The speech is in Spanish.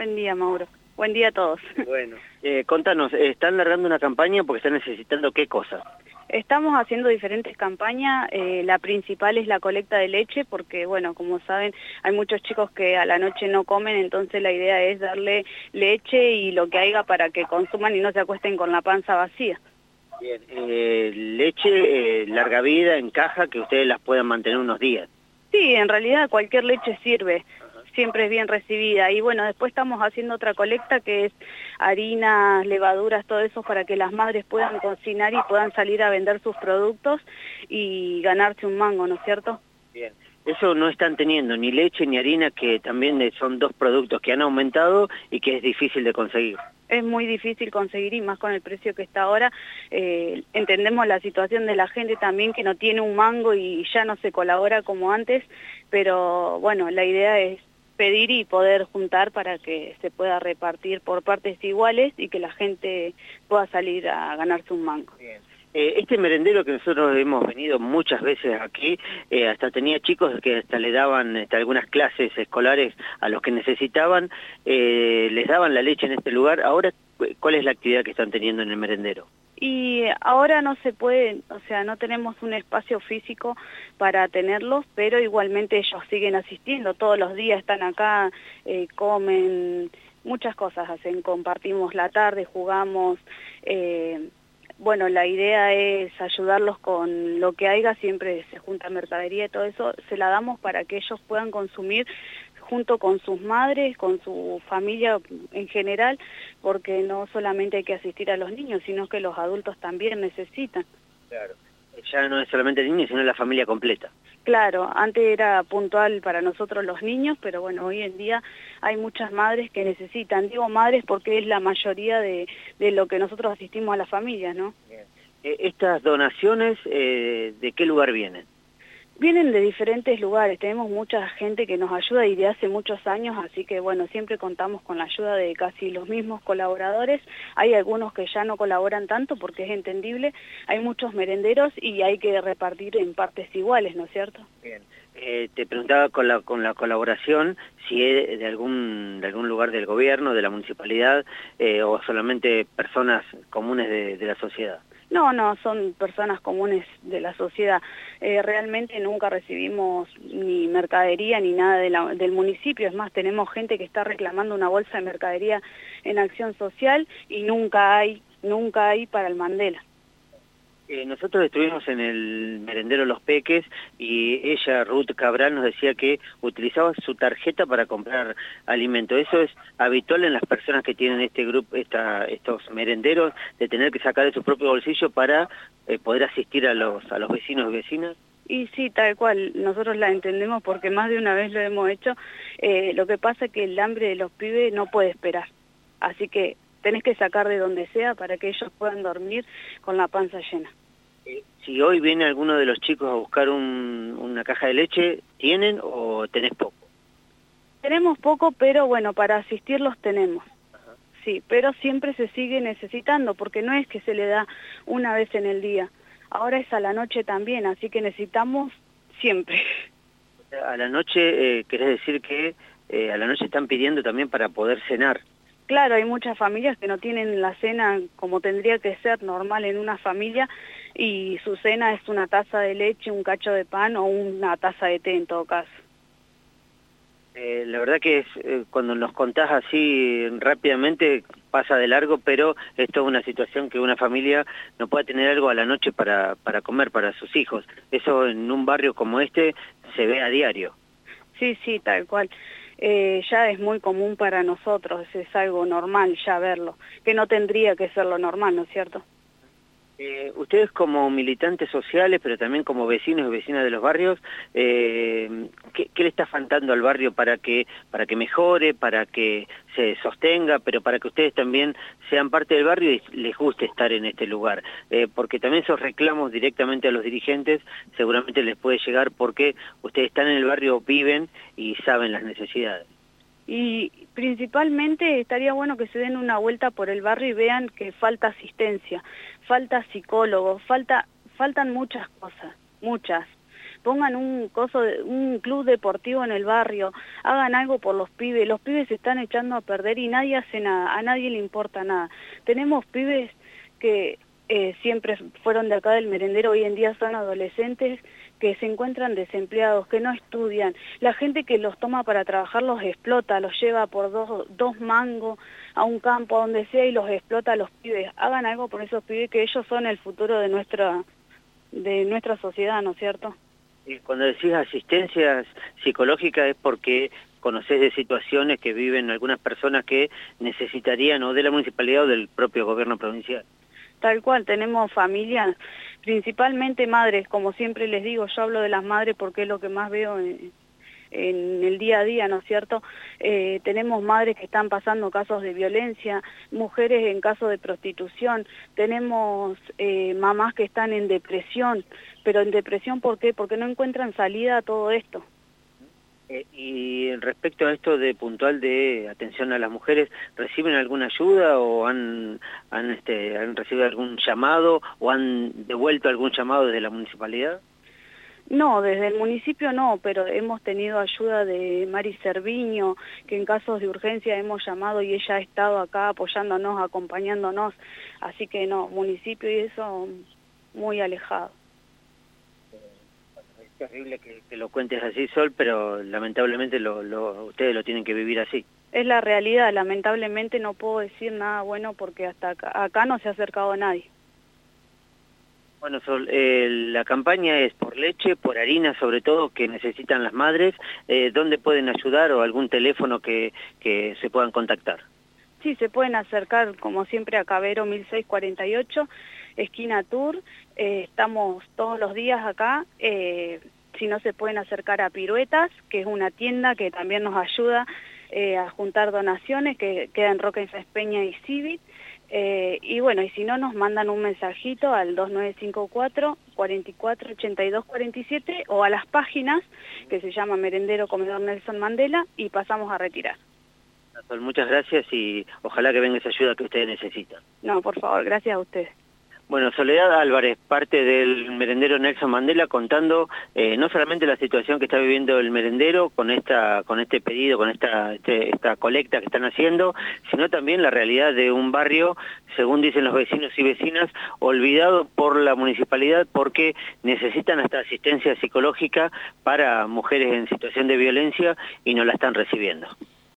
Buen día, Mauro. Buen día a todos. Bueno, eh, contanos, ¿están largando una campaña porque están necesitando qué cosa? Estamos haciendo diferentes campañas, eh, la principal es la colecta de leche porque, bueno, como saben, hay muchos chicos que a la noche no comen, entonces la idea es darle leche y lo que haya para que consuman y no se acuesten con la panza vacía. Bien, eh, leche, larga vida, en caja, que ustedes las puedan mantener unos días. Sí, en realidad cualquier leche sirve siempre es bien recibida. Y bueno, después estamos haciendo otra colecta que es harinas, levaduras, todo eso para que las madres puedan cocinar y puedan salir a vender sus productos y ganarse un mango, ¿no es cierto? Bien. Eso no están teniendo ni leche ni harina, que también son dos productos que han aumentado y que es difícil de conseguir. Es muy difícil conseguir y más con el precio que está ahora. Eh, entendemos la situación de la gente también que no tiene un mango y ya no se colabora como antes, pero bueno, la idea es pedir y poder juntar para que se pueda repartir por partes iguales y que la gente pueda salir a ganarse un mango. Eh, este merendero que nosotros hemos venido muchas veces aquí, eh, hasta tenía chicos que hasta le daban hasta algunas clases escolares a los que necesitaban, eh, les daban la leche en este lugar. Ahora, ¿cuál es la actividad que están teniendo en el merendero? Y ahora no se puede, o sea, no tenemos un espacio físico para tenerlos, pero igualmente ellos siguen asistiendo, todos los días están acá, eh, comen, muchas cosas hacen, compartimos la tarde, jugamos, eh, bueno, la idea es ayudarlos con lo que haya, siempre se junta mercadería y todo eso, se la damos para que ellos puedan consumir junto con sus madres, con su familia en general, porque no solamente hay que asistir a los niños, sino que los adultos también necesitan. Claro, ya no es solamente el niño, sino la familia completa. Claro, antes era puntual para nosotros los niños, pero bueno, hoy en día hay muchas madres que necesitan. Digo madres porque es la mayoría de, de lo que nosotros asistimos a las familias, ¿no? Eh, ¿Estas donaciones eh, de qué lugar vienen? Vienen de diferentes lugares, tenemos mucha gente que nos ayuda y de hace muchos años, así que bueno, siempre contamos con la ayuda de casi los mismos colaboradores. Hay algunos que ya no colaboran tanto porque es entendible, hay muchos merenderos y hay que repartir en partes iguales, ¿no es cierto? Bien. Eh, te preguntaba con la, con la colaboración si es de algún, de algún lugar del gobierno, de la municipalidad eh, o solamente personas comunes de la sociedad. No, no, son personas comunes de la sociedad. Eh, realmente nunca recibimos ni mercadería ni nada del municipio. Es más, tenemos gente que está reclamando una bolsa de mercadería en acción social y nunca hay, nunca hay para el Mandela. Eh, nosotros estuvimos en el merendero Los Peques y ella, Ruth Cabral, nos decía que utilizaba su tarjeta para comprar alimento. ¿Eso es habitual en las personas que tienen este grupo, esta, estos merenderos, de tener que sacar de su propio bolsillo para eh, poder asistir a los, a los vecinos y vecinas? Y sí, tal cual, nosotros la entendemos porque más de una vez lo hemos hecho. Eh, lo que pasa es que el hambre de los pibes no puede esperar. Así que tenés que sacar de donde sea para que ellos puedan dormir con la panza llena. Si hoy viene alguno de los chicos a buscar una caja de leche, ¿tienen o tenés poco? Tenemos poco, pero bueno, para asistirlos tenemos. Sí, pero siempre se sigue necesitando, porque no es que se le da una vez en el día. Ahora es a la noche también, así que necesitamos siempre. A la noche, eh, querés decir que eh, a la noche están pidiendo también para poder cenar. Claro, hay muchas familias que no tienen la cena como tendría que ser normal en una familia y su cena es una taza de leche, un cacho de pan o una taza de té en todo caso. Eh, la verdad que es, eh, cuando nos contás así rápidamente pasa de largo, pero esto es una situación que una familia no puede tener algo a la noche para, para comer para sus hijos. Eso en un barrio como este se ve a diario. Sí, sí, tal cual. Eh, ya es muy común para nosotros, es algo normal ya verlo, que no tendría que ser lo normal, ¿no es cierto? Eh, ustedes como militantes sociales, pero también como vecinos y vecinas de los barrios, eh, ¿qué, le está faltando al barrio para que, para que mejore, para que se sostenga, pero para que ustedes también sean parte del barrio y les guste estar en este lugar? Eh, porque también esos reclamos directamente a los dirigentes seguramente les puede llegar porque ustedes están en el barrio, viven y saben las necesidades y principalmente estaría bueno que se den una vuelta por el barrio y vean que falta asistencia, falta psicólogos, falta, faltan muchas cosas, muchas, pongan un coso, un club deportivo en el barrio, hagan algo por los pibes, los pibes se están echando a perder y nadie hace nada, a nadie le importa nada. Tenemos pibes que eh, siempre fueron de acá del merendero, hoy en día son adolescentes que se encuentran desempleados, que no estudian. La gente que los toma para trabajar los explota, los lleva por dos, dos mangos a un campo, a donde sea, y los explota a los pibes. Hagan algo por esos pibes, que ellos son el futuro de nuestra, de nuestra sociedad, ¿no es cierto? Y cuando decís asistencia psicológica es porque conoces de situaciones que viven algunas personas que necesitarían o de la municipalidad o del propio gobierno provincial. Tal cual, tenemos familias, principalmente madres, como siempre les digo, yo hablo de las madres porque es lo que más veo en, el día a día, ¿no es cierto? Eh, tenemos madres que están pasando casos de violencia, mujeres en caso de prostitución, tenemos eh, mamás que están en depresión, pero en depresión ¿por qué? Porque no encuentran salida a todo esto. Eh, y respecto a esto de puntual de atención a las mujeres, ¿reciben alguna ayuda o han, este, han recibido algún llamado o han devuelto algún llamado desde la municipalidad? No, desde el municipio no, pero hemos tenido ayuda de Mari Cerviño, que en casos de urgencia hemos llamado y ella ha estado acá apoyándonos, acompañándonos, así que no, municipio y eso muy alejado terrible que, lo cuentes así, Sol, pero lamentablemente lo, lo, ustedes lo tienen que vivir así. Es la realidad, lamentablemente no puedo decir nada bueno porque hasta acá, no se ha acercado a nadie. Bueno, Sol, eh, la campaña es por leche, por harina sobre todo, que necesitan las madres. Eh, ¿Dónde pueden ayudar o algún teléfono que, que se puedan contactar? Sí, se pueden acercar, como siempre, a Cabero 1648, esquina Tour. Eh, estamos todos los días acá. Eh, si no, se pueden acercar a Piruetas, que es una tienda que también nos ayuda eh, a juntar donaciones, que queda en Roca Infespeña y Civit. y bueno, y si no, nos mandan un mensajito al 2954 44 82 47 o a las páginas que se llama Merendero Comedor Nelson Mandela y pasamos a retirar. Muchas gracias y ojalá que venga esa ayuda que ustedes necesitan. No, por favor, gracias a ustedes. Bueno, Soledad Álvarez, parte del merendero Nelson Mandela, contando eh, no solamente la situación que está viviendo el merendero con esta, con este pedido, con esta, este, esta colecta que están haciendo, sino también la realidad de un barrio, según dicen los vecinos y vecinas, olvidado por la municipalidad porque necesitan hasta asistencia psicológica para mujeres en situación de violencia y no la están recibiendo.